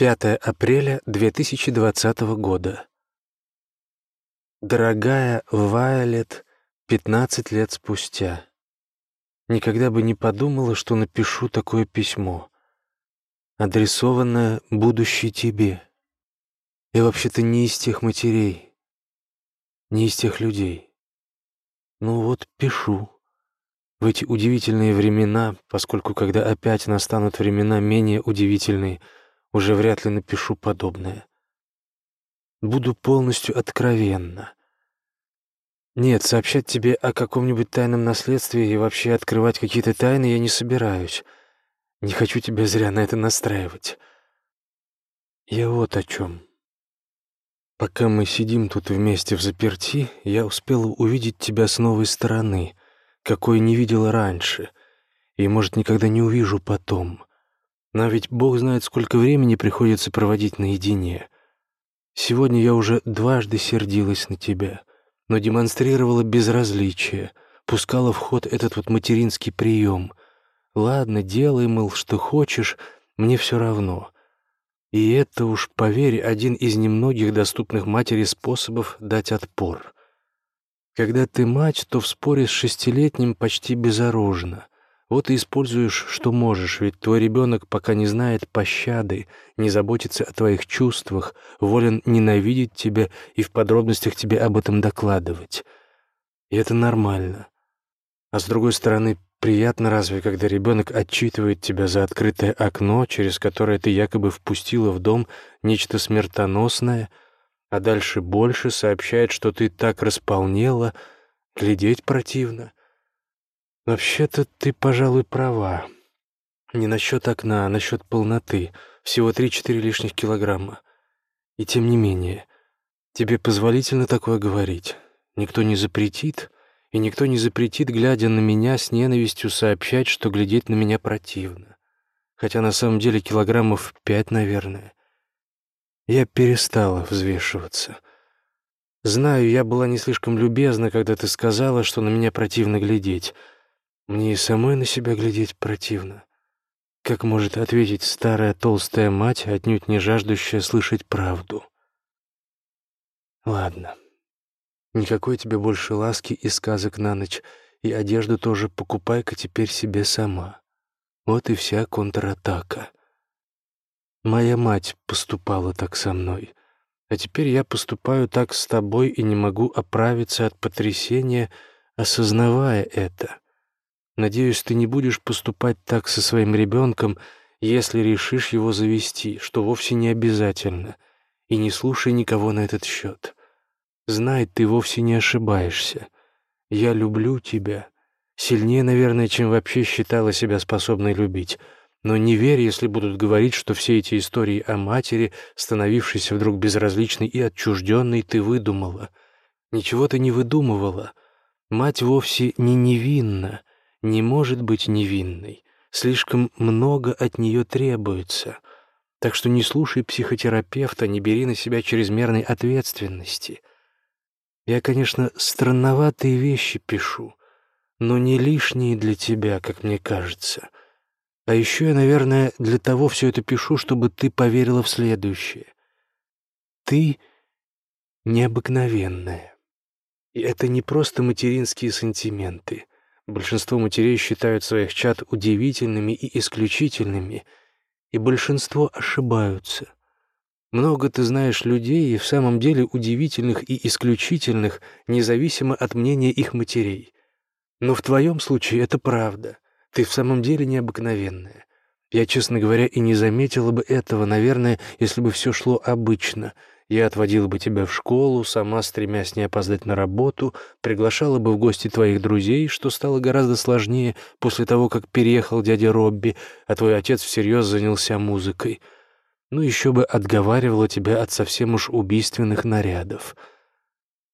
5 апреля 2020 года. Дорогая Вайолет, 15 лет спустя. Никогда бы не подумала, что напишу такое письмо, адресованное будущей тебе. Я вообще-то не из тех матерей, не из тех людей. Ну вот, пишу. В эти удивительные времена, поскольку когда опять настанут времена менее удивительные, уже вряд ли напишу подобное. Буду полностью откровенна. Нет, сообщать тебе о каком-нибудь тайном наследстве и вообще открывать какие-то тайны я не собираюсь. Не хочу тебя зря на это настраивать. Я вот о чем. Пока мы сидим тут вместе в заперти, я успела увидеть тебя с новой стороны, какой не видела раньше, и, может, никогда не увижу потом. Но ведь Бог знает, сколько времени приходится проводить наедине — Сегодня я уже дважды сердилась на тебя, но демонстрировала безразличие, пускала в ход этот вот материнский прием. Ладно, делай, мыл, что хочешь, мне все равно. И это уж, поверь, один из немногих доступных матери способов дать отпор. Когда ты мать, то в споре с шестилетним почти безоружна. Вот и используешь, что можешь, ведь твой ребенок пока не знает пощады, не заботится о твоих чувствах, волен ненавидеть тебя и в подробностях тебе об этом докладывать. И это нормально. А с другой стороны, приятно разве, когда ребенок отчитывает тебя за открытое окно, через которое ты якобы впустила в дом нечто смертоносное, а дальше больше сообщает, что ты так располнела, глядеть противно — «Вообще-то ты, пожалуй, права. Не насчет окна, а насчет полноты. Всего три-четыре лишних килограмма. И тем не менее, тебе позволительно такое говорить. Никто не запретит, и никто не запретит, глядя на меня, с ненавистью сообщать, что глядеть на меня противно. Хотя на самом деле килограммов пять, наверное. Я перестала взвешиваться». Знаю, я была не слишком любезна, когда ты сказала, что на меня противно глядеть — мне и самой на себя глядеть противно. Как может ответить старая толстая мать, отнюдь не жаждущая слышать правду? Ладно. Никакой тебе больше ласки и сказок на ночь, и одежду тоже покупай-ка теперь себе сама. Вот и вся контратака. Моя мать поступала так со мной, а теперь я поступаю так с тобой и не могу оправиться от потрясения, осознавая это. Надеюсь, ты не будешь поступать так со своим ребенком, если решишь его завести, что вовсе не обязательно, и не слушай никого на этот счет. Знай, ты вовсе не ошибаешься. Я люблю тебя. Сильнее, наверное, чем вообще считала себя способной любить. Но не верь, если будут говорить, что все эти истории о матери, становившейся вдруг безразличной и отчужденной, ты выдумала. Ничего ты не выдумывала. Мать вовсе не невинна, не может быть невинной. Слишком много от нее требуется. Так что не слушай психотерапевта, не бери на себя чрезмерной ответственности. Я, конечно, странноватые вещи пишу, но не лишние для тебя, как мне кажется. А еще я, наверное, для того все это пишу, чтобы ты поверила в следующее. Ты необыкновенная. И это не просто материнские сантименты. Большинство матерей считают своих чад удивительными и исключительными, и большинство ошибаются. Много ты знаешь людей и в самом деле удивительных и исключительных, независимо от мнения их матерей. Но в твоем случае это правда. Ты в самом деле необыкновенная. Я, честно говоря, и не заметила бы этого, наверное, если бы все шло обычно — я отводила бы тебя в школу, сама стремясь не опоздать на работу, приглашала бы в гости твоих друзей, что стало гораздо сложнее после того, как переехал дядя Робби, а твой отец всерьез занялся музыкой. Ну, еще бы отговаривала тебя от совсем уж убийственных нарядов.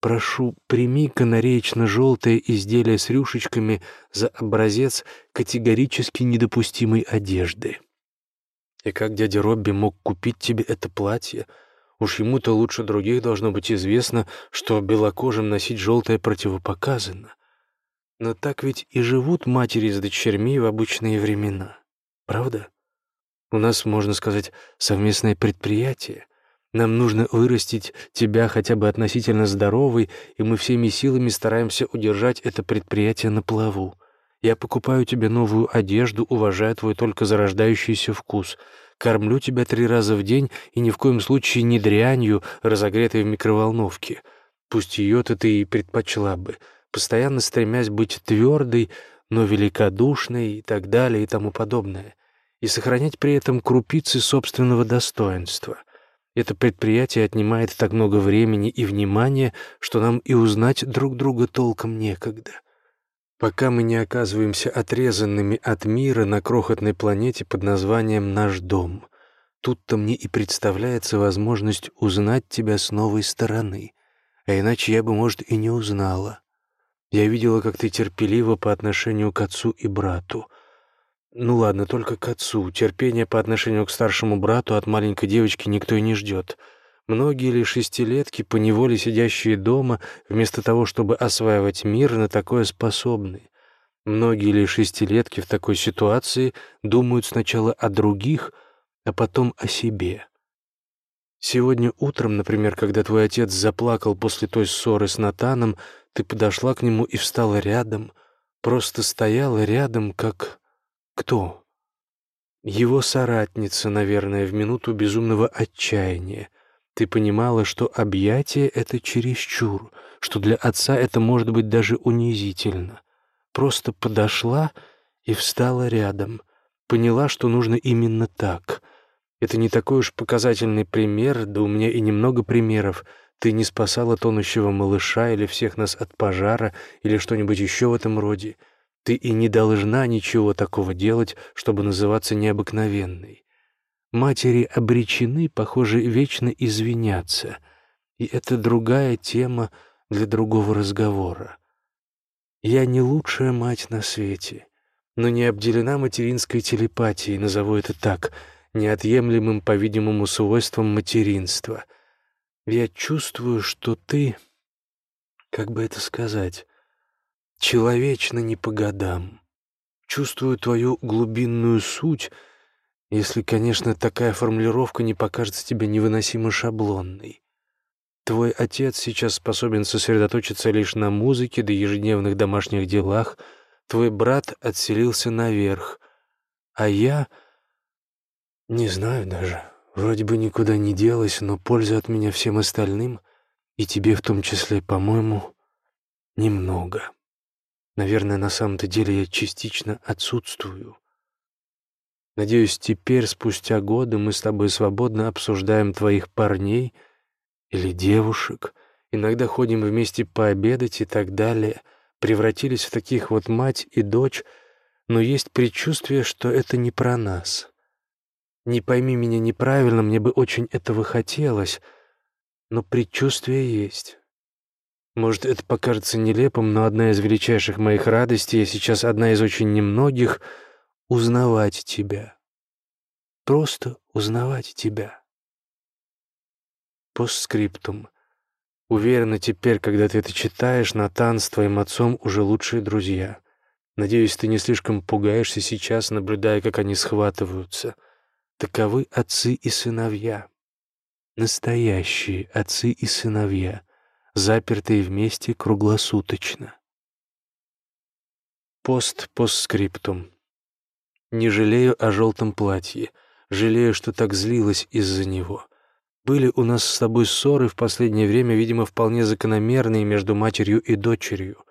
Прошу, прими канареечно-желтое изделие с рюшечками за образец категорически недопустимой одежды. И как дядя Робби мог купить тебе это платье — Уж ему-то лучше других должно быть известно, что белокожим носить желтое противопоказано. Но так ведь и живут матери с дочерьми в обычные времена. Правда? У нас, можно сказать, совместное предприятие. Нам нужно вырастить тебя хотя бы относительно здоровой, и мы всеми силами стараемся удержать это предприятие на плаву. Я покупаю тебе новую одежду, уважаю твой только зарождающийся вкус. Кормлю тебя три раза в день и ни в коем случае не дрянью, разогретой в микроволновке. Пусть ее-то ты и предпочла бы, постоянно стремясь быть твердой, но великодушной и так далее и тому подобное, и сохранять при этом крупицы собственного достоинства. Это предприятие отнимает так много времени и внимания, что нам и узнать друг друга толком некогда. Пока мы не оказываемся отрезанными от мира на крохотной планете под названием «Наш дом», тут-то мне и представляется возможность узнать тебя с новой стороны, а иначе я бы, может, и не узнала. Я видела, как ты терпелива по отношению к отцу и брату. Ну ладно, только к отцу. Терпения по отношению к старшему брату от маленькой девочки никто и не ждет. Многие ли шестилетки, поневоле сидящие дома, вместо того, чтобы осваивать мир, на такое способны? Многие ли шестилетки в такой ситуации думают сначала о других, а потом о себе? Сегодня утром, например, когда твой отец заплакал после той ссоры с Натаном, ты подошла к нему и встала рядом, просто стояла рядом, как... кто? Его соратница, наверное, в минуту безумного отчаяния. Ты понимала, что объятие — это чересчур, что для отца это может быть даже унизительно. Просто подошла и встала рядом. Поняла, что нужно именно так. Это не такой уж показательный пример, да у меня и немного примеров — ты не спасала тонущего малыша или всех нас от пожара или что-нибудь еще в этом роде. Ты и не должна ничего такого делать, чтобы называться необыкновенной. Матери обречены, похоже, вечно извиняться. И это другая тема для другого разговора. Я не лучшая мать на свете, но не обделена материнской телепатией, назову это так, неотъемлемым, по-видимому, свойством материнства — я чувствую, что ты, как бы это сказать, человечно не по годам. Чувствую твою глубинную суть, если, конечно, такая формулировка не покажется тебе невыносимо шаблонной. Твой отец сейчас способен сосредоточиться лишь на музыке да ежедневных домашних делах, твой брат отселился наверх, а я... не знаю даже... Вроде бы никуда не делась, но пользы от меня всем остальным, и тебе в том числе, по-моему, немного. Наверное, на самом-то деле я частично отсутствую. Надеюсь, теперь, спустя годы, мы с тобой свободно обсуждаем твоих парней или девушек, иногда ходим вместе пообедать и так далее, превратились в таких вот мать и дочь, но есть предчувствие, что это не про нас. Не пойми меня неправильно, мне бы очень этого хотелось, но предчувствие есть. Может, это покажется нелепым, но одна из величайших моих радостей, я сейчас одна из очень немногих, — узнавать тебя. Просто узнавать тебя. Постскриптум. Уверена, теперь, когда ты это читаешь, Натан с твоим отцом уже лучшие друзья. Надеюсь, ты не слишком пугаешься сейчас, наблюдая, как они схватываются — Таковы отцы и сыновья, настоящие отцы и сыновья, запертые вместе круглосуточно. Пост постскриптум. Не жалею о желтом платье, жалею, что так злилась из-за него. Были у нас с тобой ссоры в последнее время, видимо, вполне закономерные между матерью и дочерью.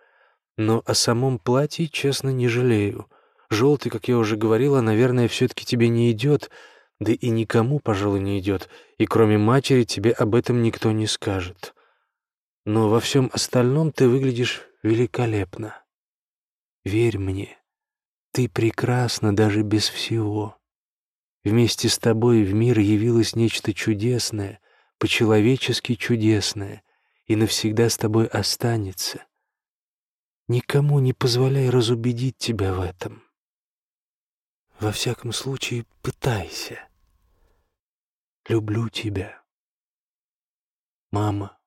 Но о самом платье, честно, не жалею. Желтый, как я уже говорила, наверное, все-таки тебе не идет — да и никому, пожалуй, не идет, и кроме матери тебе об этом никто не скажет. Но во всем остальном ты выглядишь великолепно. Верь мне, ты прекрасна даже без всего. Вместе с тобой в мир явилось нечто чудесное, по-человечески чудесное, и навсегда с тобой останется. Никому не позволяй разубедить тебя в этом. Во всяком случае, пытайся. Люблю тебя. Мама.